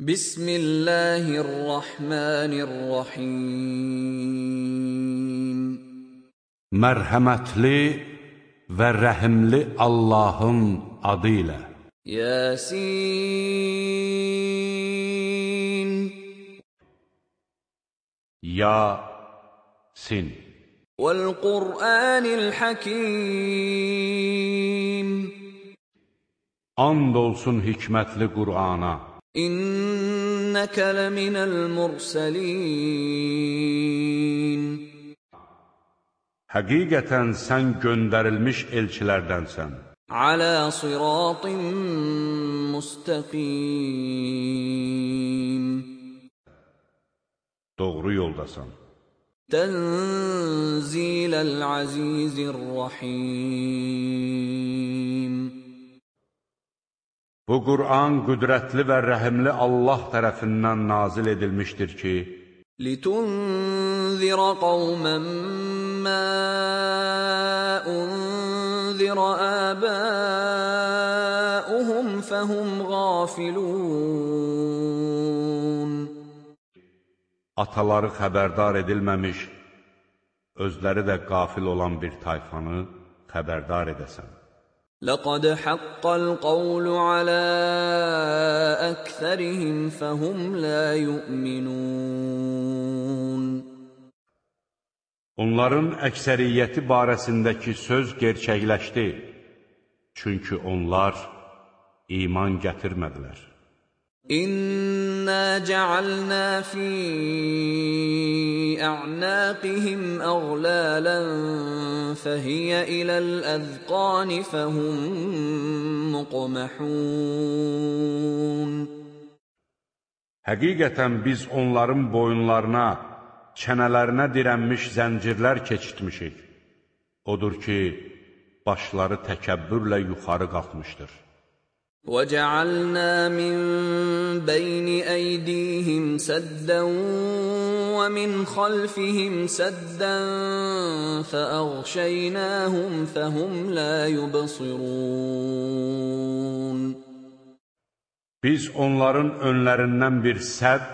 Bismillahirrahmanirrahim. Mərhəmətli və rəhimli Allahın adı ilə. Yasin. Yasin. Vəl-Qur'anil Hakim And olsun hikmətli Qur'ana İnnəkə ləminəl mürsəlin Həqiqətən sən göndərilmiş elçilərdənsən. Alə sıratın müstəqim Doğru yoldasan. Tənziləl əzizir-rahim Bu Qur'an qüdrətli və rəhimli Allah tərəfindən nazil edilmişdir ki, لِتُنذِرَ قَوْمًا مَّا أُنذِرَ آبَاؤُهُمْ فَهُمْ غَافِلُونَ ataları xəbərdar edilməmiş, özləri də qafil olan bir tayfanı xəbərdar edəsən. لَقَدْ حَقَّ الْقَوْلُ عَلَىٰ أَكْثَرِهِمْ فَهُمْ لَا يُؤْمِنُونَ Onların əksəriyyəti barəsindəki söz gerçəkləşdi, çünki onlar iman gətirmədilər. إِنَّا جَعَلْنَا فِي أَعْنَاقِهِمْ أَغْلَالًا فَهِيَ إِلَى الْأَذْقَانِ فَهُمْ مُقْمَحُونَ Həqiqətən biz onların boyunlarına, çənələrinə dirənmiş zəncirlər keçitmişik. Odur ki, başları təkəbbürlə yuxarı qalxmışdır. وَجَعَلْنَا مِن بَيْنِ أَيْدِيهِمْ سَدًّا وَمِنْ خَلْفِهِمْ سَدًّا فَأَغْشَيْنَاهُمْ فَهُمْ لَا يُبْصِرُونَ Biz onların önlərindən bir sədd,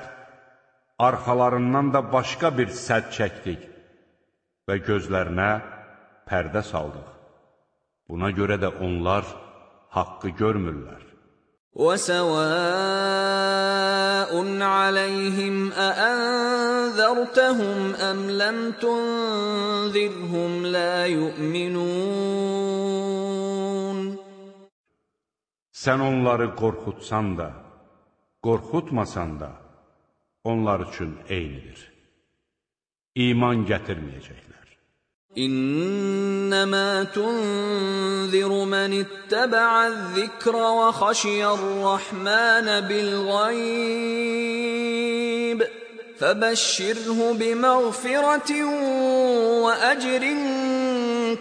arxalarından da başqa bir sədd çəkdik və gözlərinə pərdə saldıq. Buna görə də onlar haqqı görmürlər. وَسَوَاءٌ عَلَيْهِمْ أَأَنذَرْتَهُمْ أَمْ لَمْ تُنذِرْهُمْ لَا يُؤْمِنُونَ Sən onları qorxutsan da, qorxutmasan da, onlar üçün eynidir. İman gətirməyəcəklər. إنما تنذر من اتبع الذكر وخشي الرحمن بالغيب فبشره بمغفرة وأجر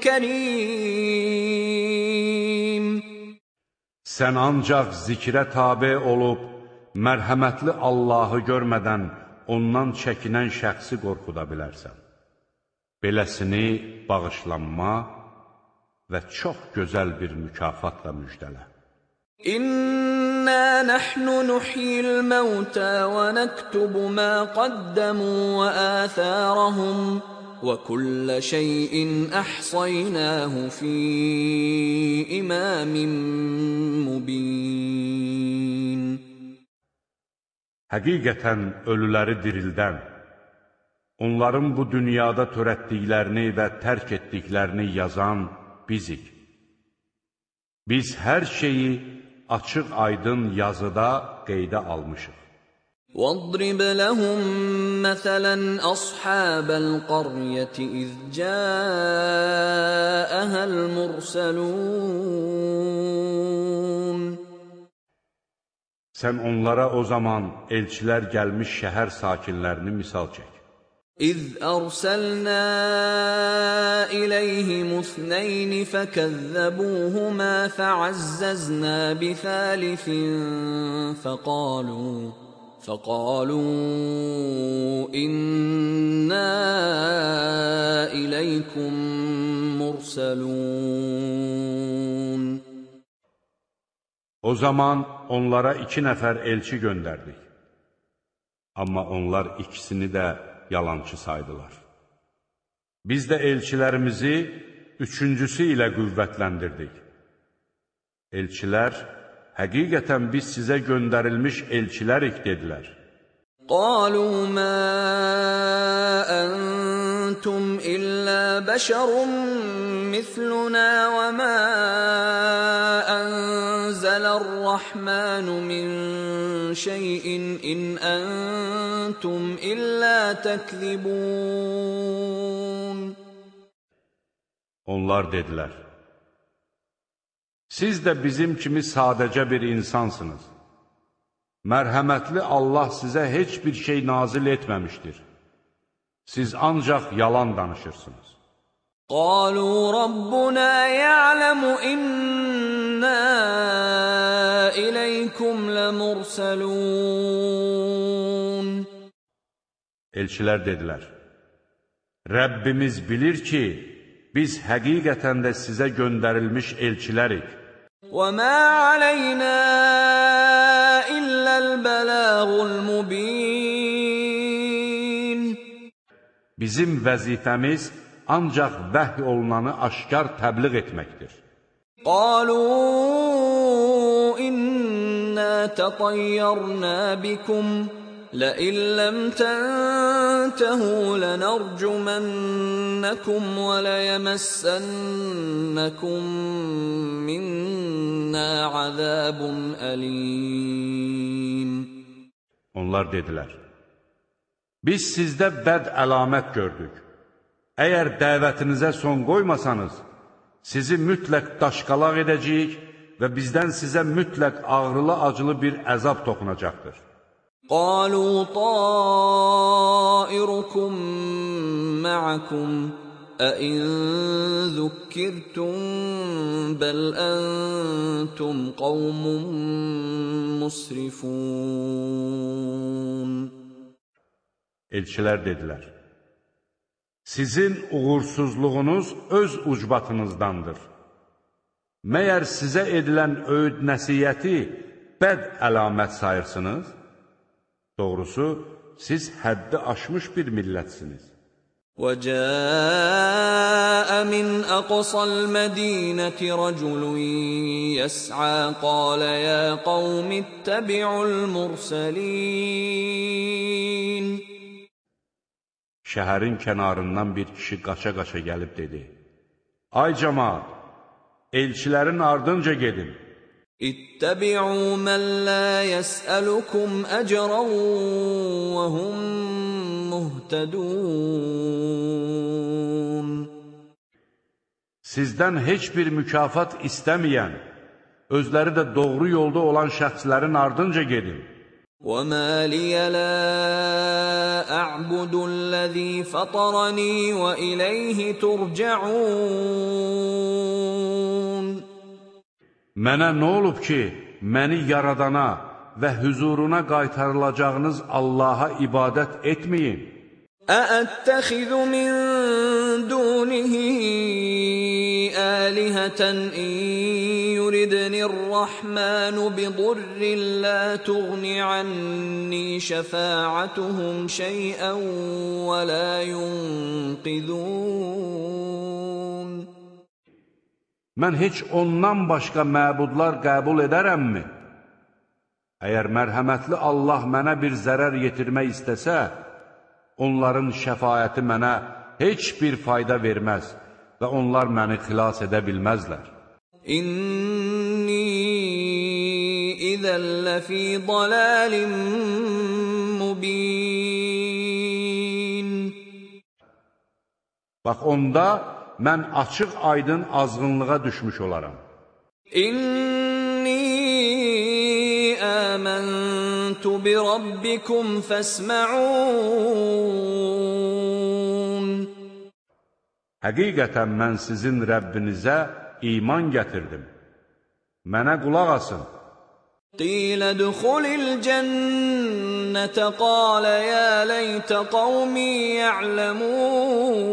كريم Sən ancaq zikrə tabe olub, mərhəmətli Allahı görmədən ondan çəkinən şəxsi qorxuda bilərsən. Beləsini bağışlanma və çox gözəl bir mükafatla müjdələ. İnna nahnu nuhyil mauta və naktubu ma qaddamu və atharahum və kull şeyin ahsaynahu fi imamin mubin. Həqiqətən ölüləri dirildən onların bu dünyada törətdiklərini və tərk etdiklərini yazan bizik. Biz hər şeyi açıq aydın yazıda qeydə almışıq. وَاضْرِبْ لَهُم مَّثَلًا أَصْحَابَ الْقَرْيَةِ إِذْ جَاءَهَا الْمُرْسَلُونَ Sən onlara o zaman elçilər gəlmiş şəhər sakinlərini misal çək. إذ أرسلنا إليهم اثنين فكذبوهما فعززنا بثالث فقالوا فقالوا إنا إليكم مرسلون O zaman onlara iki nəfər elçi göndərdik. Amma onlar ikisini də yalançı saydılar. Biz də elçilərimizi üçüncüsü ilə qüvvətləndirdik. Elçilər, həqiqətən biz sizə göndərilmiş elçilərik, dedilər. Qalu mə əntum illə bəşərun مثلنا وما أنزل الرحمن من شيء إن أنتم إلا تكذبون Onlar dedilər, siz də bizim kimi sadəcə bir insansınız. Mərhəmətli Allah sizə heç bir şey nazil etməmişdir. Siz ancaq yalan danışırsınız. قالوا ربنا يعلم إنا إليكم لمرسلون Elçilər dedilər, Rəbbimiz bilir ki, biz həqiqətən də sizə göndərilmiş elçilərik. وما علينا إلا البلاغ المبين Bizim vəzifəmiz ancaq vəhy olunanı aşkar təbliğ etməkdir. قالوا إنا تطيرنا بكم لئن لم تنتهوا لنرجمنكم وليمسنكم منا عذاب أليم Onlar dedilər, biz sizdə bəd əlamət gördük. Əgər dəvətinizə son qoymasanız, sizi mütləq daşqalaq edəcəyik və bizdən sizə mütləq ağrılı-acılı bir əzab toxunacaqdır. قالوا طائركم معكم أئن ذكرتم بل أنتم قوم مسرفون Elçilər dedilər, sizin uğursuzluğunuz öz ucbatınızdandır. Məyər sizə edilən öyüd nəsiyyəti bəd əlamət sayırsınız? Doğrusu, siz həddi aşmış bir millətsiniz. وجاء من أقصى المدينة رجل يسعى قال يا قوم اتبعوا المرسلين şəhərin kənarından bir kişi qaça-qaça gəlib dedi, Ay cəmaat, elçilərin ardınca gedin. İttəbi'u mən lə yəsəlukum əcran və hum muhtədun. Sizdən heç bir mükafat istəməyən, özləri də doğru yolda olan şəxslərin ardınca gedin. وما لي لا أعبد الذي فطرني وإليه ترجعون Mənə nə olub ki, məni yaradana və hüzuruna qaytarılacağınız Allaha ibadət etməyin? أأتخذ من دونه آلهة إن يردني الرحمن بضر لا تغن عني شفاعتهم شيئا ولا ينقذون Mən heç ondan başqa məbudlar qəbul edərəmmi? Əgər mərhəmətli Allah mənə bir zərər yetirmək istəsə, onların şəfayəti mənə heç bir fayda verməz və onlar məni xilas edə bilməzlər. إني إذا لفي ضلال مبين Bax onda mən açıq aydın azğınlığa düşmüş olaram. إني آمنت بربكم فاسمعون Həqiqətən mən sizin Rəbbinizə iman gətirdim. Mənə qulaq asın. قيل ادخل الجنة قال يا ليت قومي يعلمون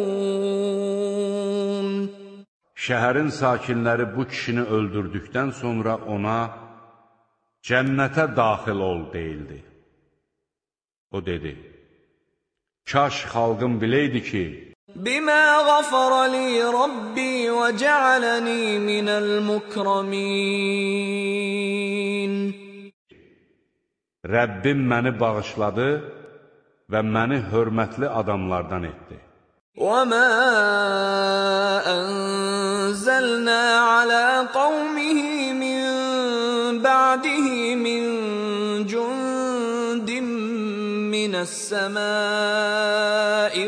Şəhərin sakinləri bu kişini öldürdükdən sonra ona cənnətə daxil ol deyildi. O dedi, Kaş xalqım biləydi ki, بما غفر لي ربي وجعلني من المكرمين Rəbbim məni bağışladı və məni hörmətli adamlardan etdi. وما أنزلنا على قومه من بعده من جند من السماء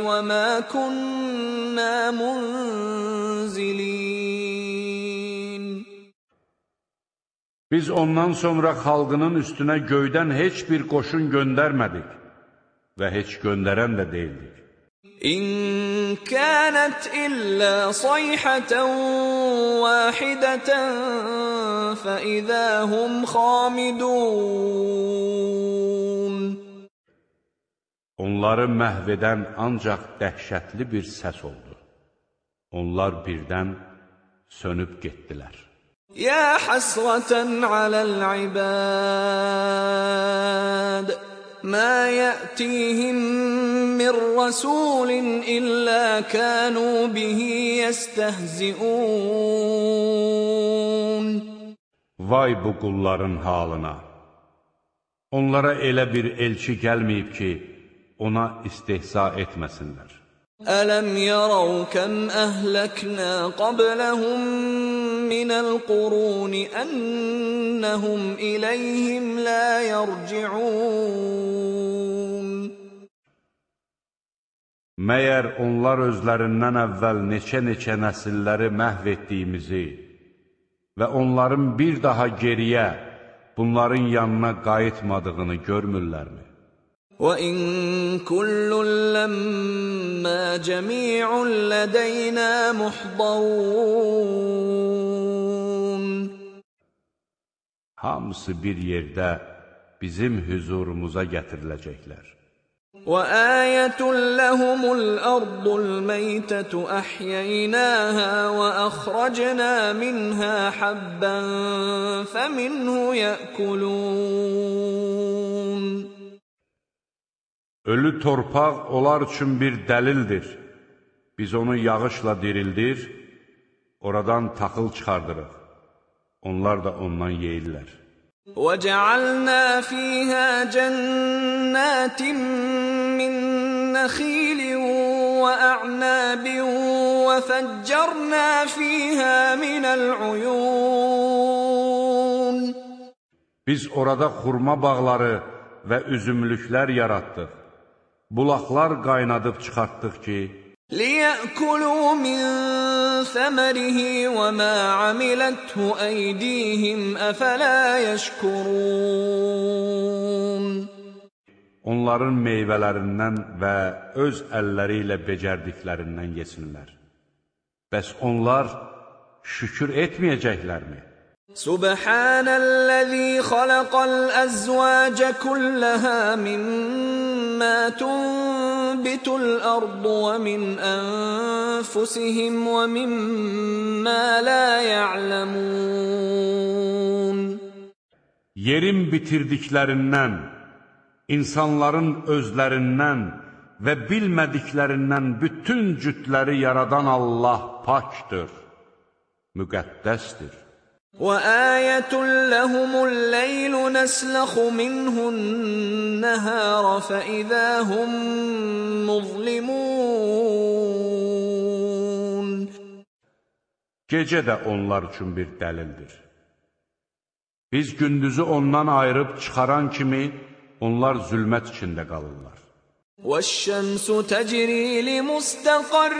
وما كنا منزلين Biz ondan sonra xalqının üstünə göydən heç bir qoşun göndərmədik və heç göndərən də deyildik. إن كانت إلا صيحة واحدة فإذا هم خامدون Onları məhv edən ancaq dəhşətli bir səs oldu. Onlar birdən sönüb getdilər. Ya hasratan alal ibad ma yatihim min rasulin illa kanu bihi yestehziun. Vay bu qulların halına. Onlara elə bir elçi gəlməyib ki ona istehza etməsinlər. ألم يروا كم أهلكنا قبلهم من القرون أنهم إليهم لا يرجعون Məyər onlar özlərindən əvvəl neçə-neçə nəsilləri məhv etdiyimizi və onların bir daha geriyə bunların yanına qayıtmadığını görmürlərmi? وإن كل لما جميع لدينا محضرون Hamısı bir yerdə bizim hüzurumuza gətiriləcəklər. وآية لهم الأرض الميتة أحييناها وأخرجنا منها حبا فمنه يأكلون Ölü torpaq onlar üçün bir dəlildir. Biz onu yağışla dirildir, oradan taxıl çıxardırıq. Onlar da ondan yeyirlər. وجعلنا فيها جنات من نخيل وأعناب وفجرنا فيها من العيون Biz orada xurma bağları və üzümlüklər yaratdıq. Bulaqlar qaynadıb çıxartdıq ki, ليأكلوا من ثمره وما عملته أيديهم أفلا يشكرون onların meyvələrindən və öz əlləri ilə becərdiklərindən yesinlər. Bəs onlar şükür etməyəcəklərmi? سبحان الذي خلق الأزواج كلها مما تنبت الأرض ومن أنفسهم ومما لا يعلمون Yerin bitirdiklərindən, insanların özlərindən və bilmədiklərindən bütün cütləri yaradan Allah pakdır, müqəddəsdir. وآية لهم الليل نسلخ منه النهار فإذا هم مظلمون Gecə də onlar üçün bir dəlildir. Biz gündüzü ondan ayırıb çıxaran kimi, onlar zülmət içində qalırlar. والشمس تجري لمستقر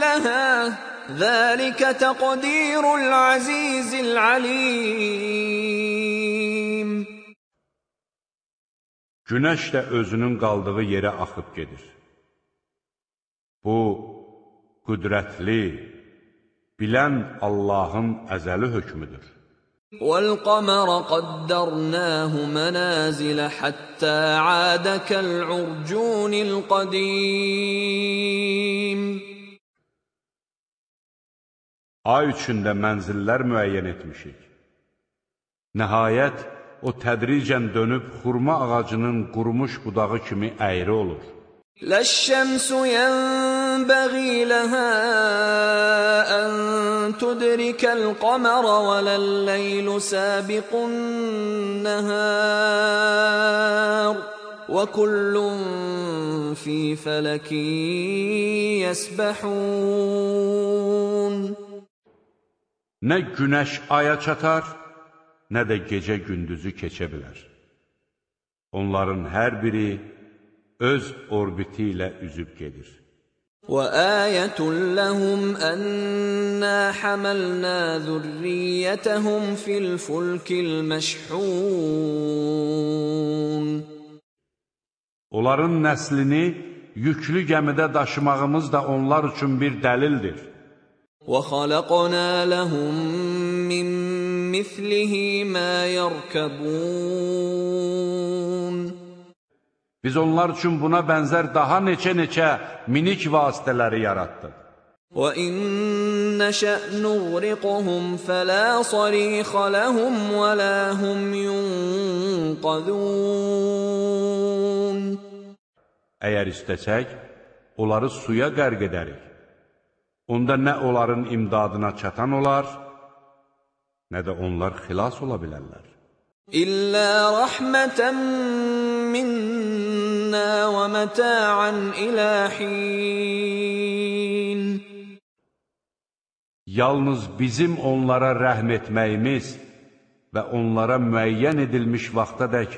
لها ذلك تقدير العزيز العليم Günəş də özünün qaldığı yerə axıb gedir. Bu, qüdrətli, bilən Allahın əzəli hökmüdür. والقمر قدرناه منازل حتى عاد كالعرجون القديم Ay üçün də mənzillər müəyyən etmişik. Nəhayət, o tədricən dönüb xurma ağacının qurumuş budağı kimi əyri olur. Ləşşəmsu yənbəği ləhə ən tudrikəl qamara və ləlləylü səbiqun nəhər və kullun fī fələki yəsbəhun. Nə günəş aya çatar, nə də gecə gündüzü keçə bilər. Onların hər biri öz orbiti ilə üzüb gedir. وَآيَةٌ لَّهُمْ أَنَّا حَمَلْنَا ذُرِّيَّتَهُمْ فِي الْفُلْكِ الْمَشْحُونِ Onların nəslini yüklü gəmidə daşımağımız da onlar üçün bir dəlildir. وَخَلَقْنَا لَهُم مِّن مِّثْلِهِ مَا يَرْكَبُونَ Biz onlar üçün buna bənzər daha neçə-neçə minik vasitələri yaratdıq. وَإِن نَّشَأْ نُغْرِقْهُمْ فَلَا صَرِيخَ لَهُمْ وَلَا هُمْ يُنقَذُونَ Əgər istəsək, onları suya qərq edərik. onda nə onların imdadına çatan olar, nə də onlar xilas ola bilərlər. İllə rəhmətən minnə və mətəən iləhin. Yalnız bizim onlara rəhm etməyimiz və onlara müəyyən edilmiş vaxtadək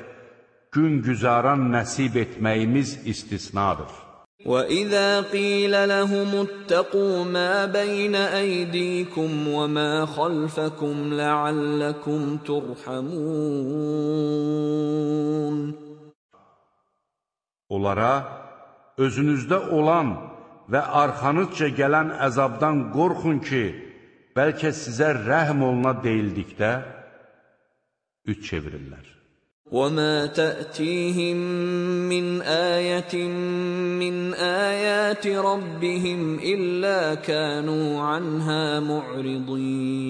gün güzaran nəsib etməyimiz istisnadır. وَإِذَا قِيلَ لَهُمُ اتَّقُوا مَا بَيْنَ أَيْدِيكُمْ وَمَا خَلْفَكُمْ لَعَلَّكُمْ تُرْحَمُونَ Onlara özünüzdə olan və arxanızca gələn əzabdan qorxun ki, bəlkə sizə rəhm oluna deyildikdə üç çevirirlər. وَمَا تَأْتِيهِم مِّنْ آيَةٍ مِّنْ آيَاتِ رَبِّهِمْ إِلَّا كَانُوا عَنْهَا مُعْرِضِينَ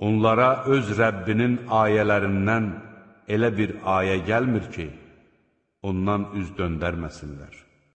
Onlara öz Rəbbinin ayələrindən elə bir ayə gəlmir ki, ondan üz döndərməsinlər.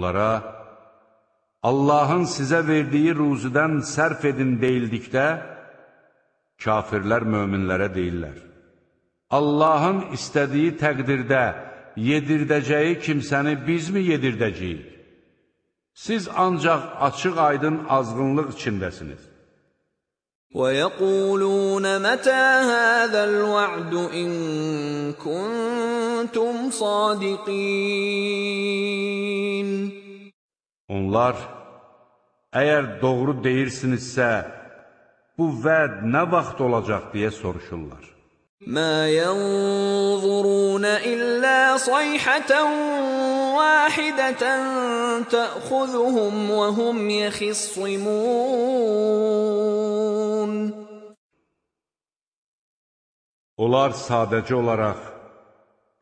Onlara Allahın sizə verdiyi ruzudan sərf edin deyildikdə, kafirlər möminlərə deyirlər. Allahın istədiyi təqdirdə yedirdəcəyi kimsəni bizmi yedirdəcəyik? Siz ancaq açıq-aydın azğınlıq içindəsiniz. وَيَقُولُونَ مَتَى هَذَا الْوَعْدُ إِن كُنتُمْ صَادِقِينَ Onlar, əgər doğru deyirsinizsə, bu vəd nə vaxt olacaq deyə soruşurlar. ما ينظرون إلا صيحة واحدة تأخذهم وهم يخصمون Onlar sadəcə olaraq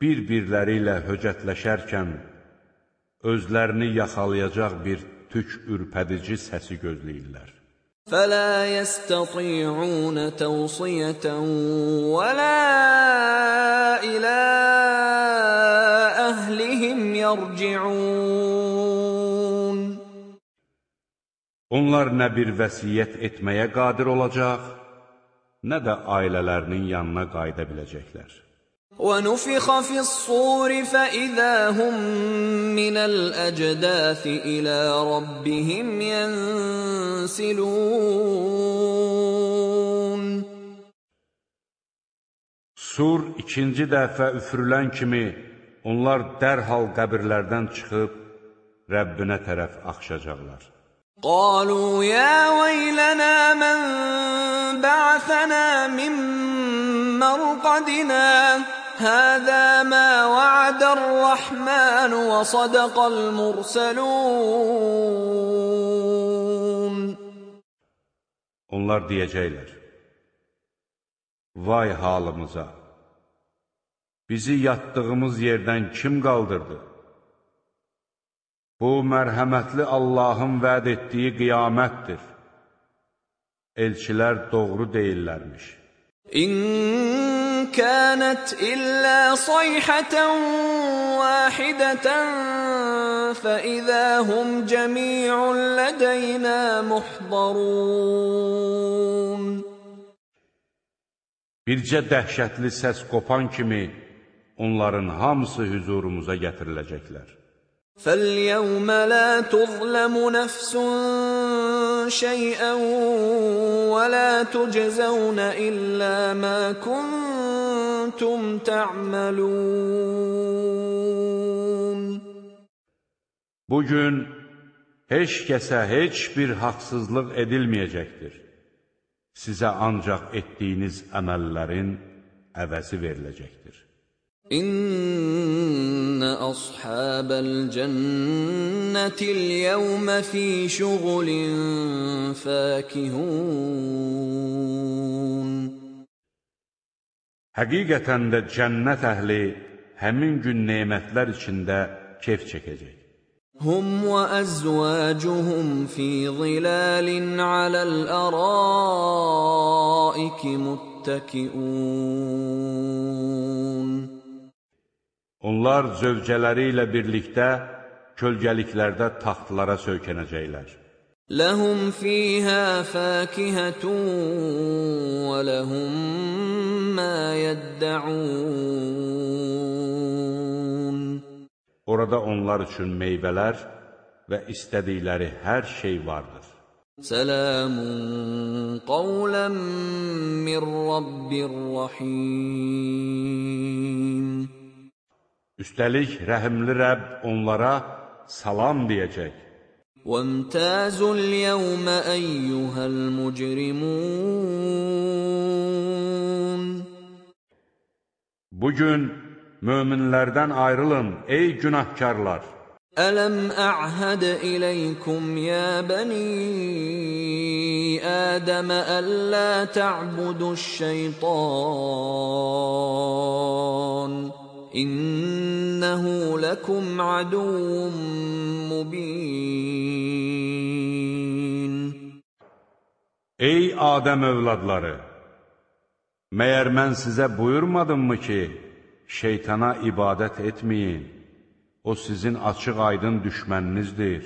bir-birləri ilə höcətləşərkən özlərini yaxalayacaq bir tük ürpədici səsi gözləyirlər. فلا يستطيعون توصية ولا إلى أهلهم يرجعون Onlar nə bir vəsiyyət etməyə qadir olacaq, nə də ailələrinin yanına qayıda biləcəklər. ونفخ في الصور فإذا هم من الأجداث إلى ربهم ينسلون Sur ikinci dəfə üfürülən kimi onlar dərhal qəbirlərdən çıxıb Rəbbinə tərəf axışacaqlar. قالوا يا ويلنا من بعثنا من مرقدنا هذا ما وعد الرحمن وصدق المرسلون Onlar deyəcəklər, Vay halımıza! Bizi yatdığımız yerdən kim qaldırdı? Bu, mərhəmətli Allahın vəd etdiyi qiyamətdir. Elçilər doğru deyirlərmiş. İn كانت إلا صيحة واحدة فإذا هم جميع لدينا محضرون Bircə dəhşətli səs qopan kimi onların hamısı hüzurumuza gətiriləcəklər. فَالْيَوْمَ لَا تُظْلَمُ نَفْسٌ شَيْئًا وَلَا تُجْزَوْنَ إِلَّا مَا كُنْتُمْ kuntum ta'malun. Bugün heç kəsə heç bir haqsızlıq edilməyəcəkdir. Sizə ancaq etdiyiniz əməllərin əvəzi veriləcəkdir. İnne ashabel cennetil yevme fi şugulin fakihun. Həqiqətən də cənnət əhli həmin gün nemətlər içində kef çəkəcək. هم وأزواجهم في ظلال على الأرائك متكئون Onlar zövcələri ilə birlikdə kölgəliklərdə taxtlara söykənəcəklər. لهم فيها فاكهة ولهم ما يدعون Orada onlar üçün meyvələr və istədikləri hər şey vardır. سلام قولا من رب رحيم Üstəlik, rəhimli Rəbb onlara salam deyəcək. وامتازوا اليوم أيها المجرمون Bugün möminlərdən ayrılın, ey günahkarlar! ألم أعهد إليكم يا بني آدم ألا تعبدوا الشيطان İnnehu lekum aduvun mubin. Ey Adəm övladları! Məyər mən sizə buyurmadımmı ki, şeytana ibadət etməyin. O sizin açıq aydın düşməninizdir.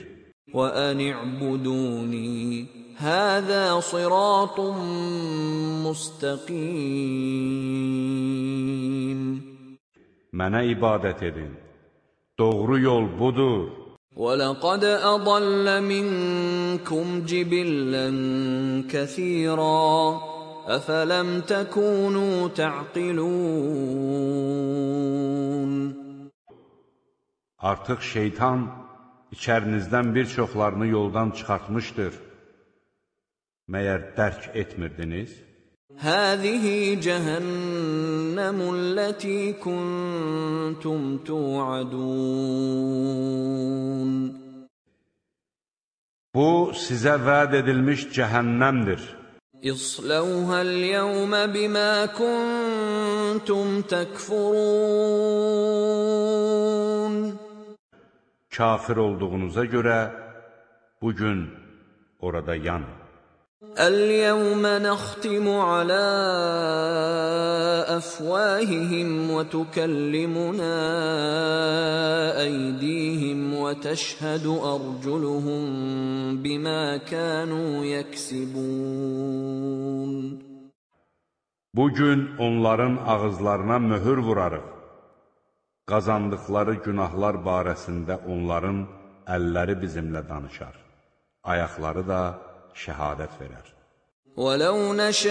Və əni'buduni, həzə siratun müstəqim. Mənə ibadət edin. Doğru yol budur. ولقد أضل منكم جبلا كثيرا أفلم تكونوا تعقلون Artıq şeytan içərinizdən bir çoxlarını yoldan çıxartmışdır. Məyər dərk etmirdiniz? هذه جهنم التي كنتم توعدون Bu sizə vəd edilmiş cəhənnəmdir. اصلوها اليوم بما كنتم تكفرون Kafir olduğunuza görə bugün orada yanın. اليوم نختم على افواههم وتكلمنا ايديهم وتشهد ارجلهم بما كانوا يكسبون Bugün onların ağızlarına möhür vurarıq. Qazandıqları günahlar barəsində onların əlləri bizimlə danışar. Ayaqları da şəhadət verər. ولو نشاء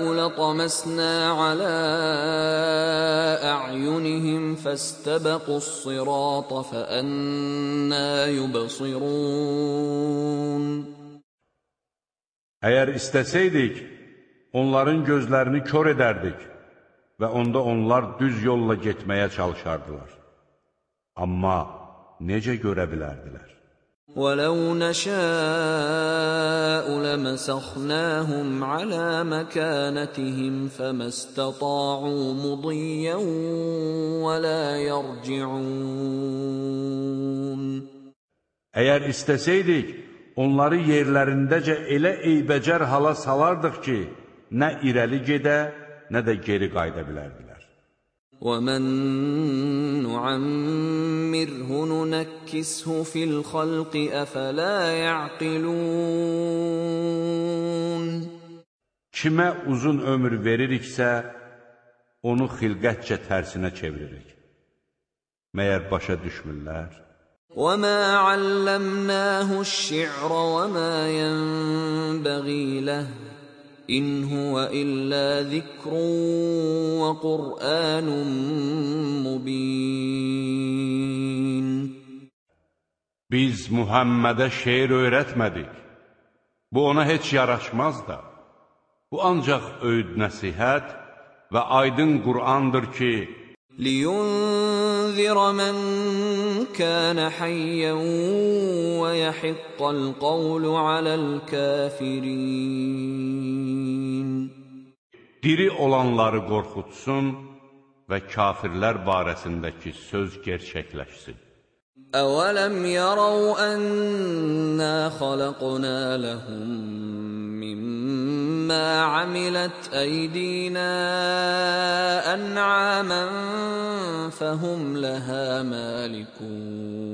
لطمسنا فطمسنا على أعينهم فاستبقوا الصراط فأنا يبصرون Əgər istəsəydik, onların gözlərini kör edərdik və onda onlar düz yolla getməyə çalışardılar. Amma necə görə bilərdilər? ولو نشاء لمسخناهم على مكانتهم فما استطاعوا مضيا ولا يرجعون Əgər istəsəydik, onları yerlərindəcə elə eybəcər hala salardıq ki, nə irəli gedə, nə də geri qayıda bilərdilər. ومن نعمره ننكسه في الخلق أفلا يعقلون Kimə uzun ömür veririksə, onu xilqətcə tərsinə çeviririk. Məyər başa düşmürlər? وَمَا عَلَّمْنَاهُ الشِّعْرَ وَمَا يَنبَغِي لَهُ İn huve illa zikrun ve Kur'anun mubin. Biz Muhammedə şeir öyrətmədik. Bu ona heç yaraşmaz da. Bu ancaq öyüd nəsihət və aydın Qur'andır ki, لينذر من كان حيا ويحق القول على الكافرين diri olanları qorxutsun və kafirlər barəsindəki söz gerçəkləşsin. أولم يروا أنا خلقنا لهم مما عملت أيدينا أنعاما فهم لها مالكون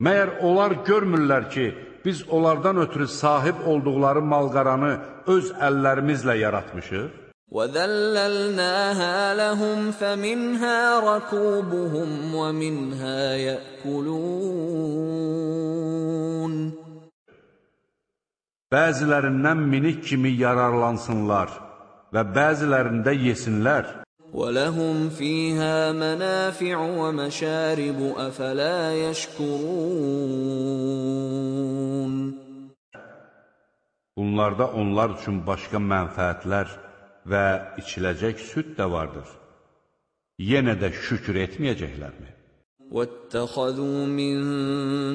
Məyər onlar görmürlər ki, biz onlardan ötürü sahib olduqları malqaranı öz əllərimizlə yaratmışıq? وَذَلَّلْنَاهَا لَهُمْ فَمِنْهَا رَكُوبُهُمْ وَمِنْهَا يَأْكُلُونَ Bəzilərindən minik kimi yararlansınlar və bəzilərində yesinlər. وَلَهُمْ فِيهَا مَنَافِعُ وَمَشَارِبُ أَفَلَا يَشْكُرُونَ Bunlarda onlar üçün başqa mənfəətlər və içiləcək süd də vardır. Yenə də şükür etməyəcəklərmi? وَاتَّخَذُوا مِن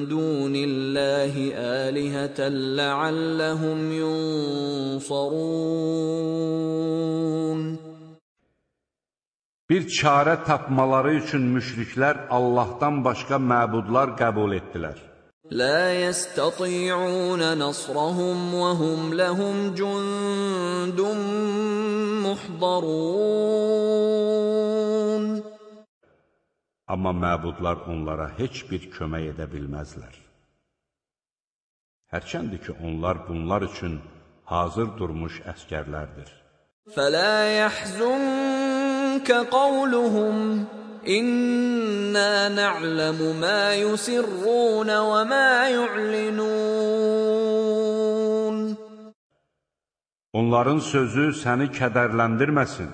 دُونِ اللَّهِ آلِهَةً لَعَلَّهُمْ يُنصَرُونَ Bir çarə tapmaları üçün müşriklər Allahdan başqa məbudlar qəbul etdilər. لا يستطيعون نصرهم وهم لهم جند محضرون Amma məbudlar onlara heç bir kömək edə bilməzlər. Hərçəndir ki, onlar bunlar üçün hazır durmuş əskərlərdir. فلا يحزنك قولهم İnna na'lemu ma yusirrun ve ma yu'linun Onların sözü səni kədərləndirməsin.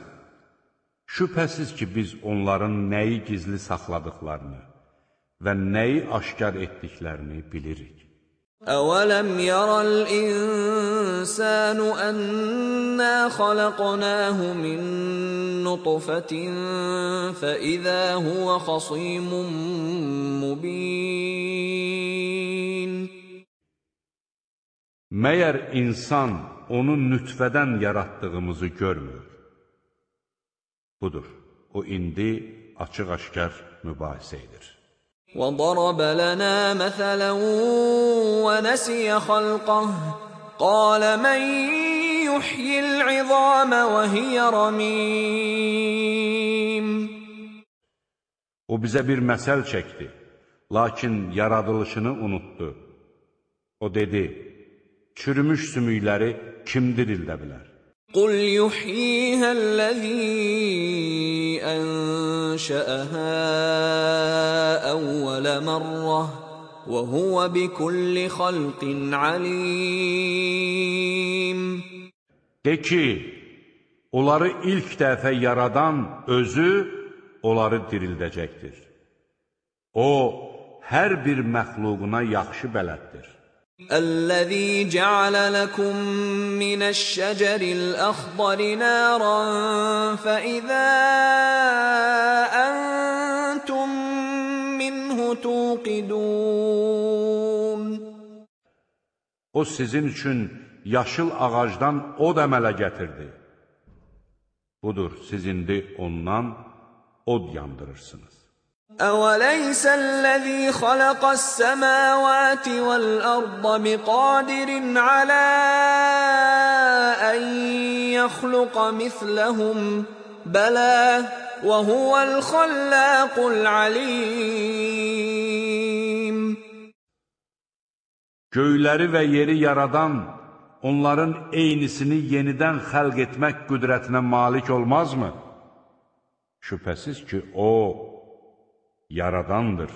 Şübhəsiz ki, biz onların nəyi gizli saxladıklarını və nəyi aşkar etdiklərini bilirik. أولم ير الإنسان أنا خلقناه من نطفة فإذا هو خصيم مبين Məyər insan onu nütfədən yaratdığımızı görmür? Budur, o indi açıq-aşkar mübahisə edir. وضرب لنا مثلا ونسي خلقه قال من يحيي العظام وهي رميم O bizə bir məsəl çəkdi, lakin yaradılışını unutdu. O dedi, çürümüş sümükləri kim dirildə bilər? قل يحييها الذي أنشأها أول مرة وهو بكل خلق عليم De ki, onları ilk dəfə yaradan özü onları dirildəcəkdir. O, hər bir məxluquna yaxşı bələddir. الذي جعل لكم من الشجر الأخضر نارا فإذا أنتم منه توقدون O sizin üçün yaşıl ağacdan od əmələ gətirdi. Budur, siz indi ondan od yandırırsınız. أوليس الذي خلق السماوات والأرض بقادر على أن يخلق مثلهم بلى وهو الخلاق العليم Göyləri və yeri yaradan, onların eynisini yenidən xəlq etmək qüdrətinə malik olmazmı? Şübhəsiz ki, O, yaradandır,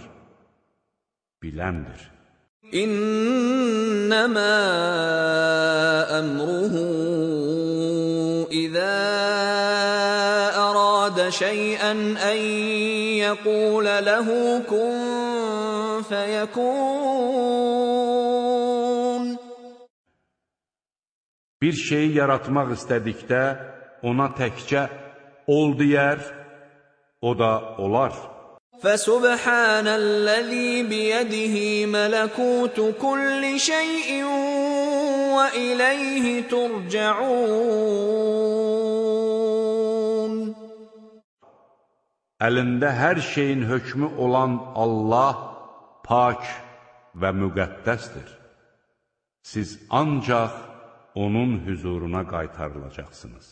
biləndir. İnnəmə əmruhu İzə əradə şeyən ən yəqulə ləhu kun fəyəkun Bir şeyi yaratmaq istədikdə ona təkcə ol deyər, o da olar. فسبحان الذي بيده ملكوت كل شيء وإليه ترجعون Əlində hər şeyin hökmü olan Allah pak və müqəddəsdir. Siz ancaq onun hüzuruna qaytarılacaqsınız.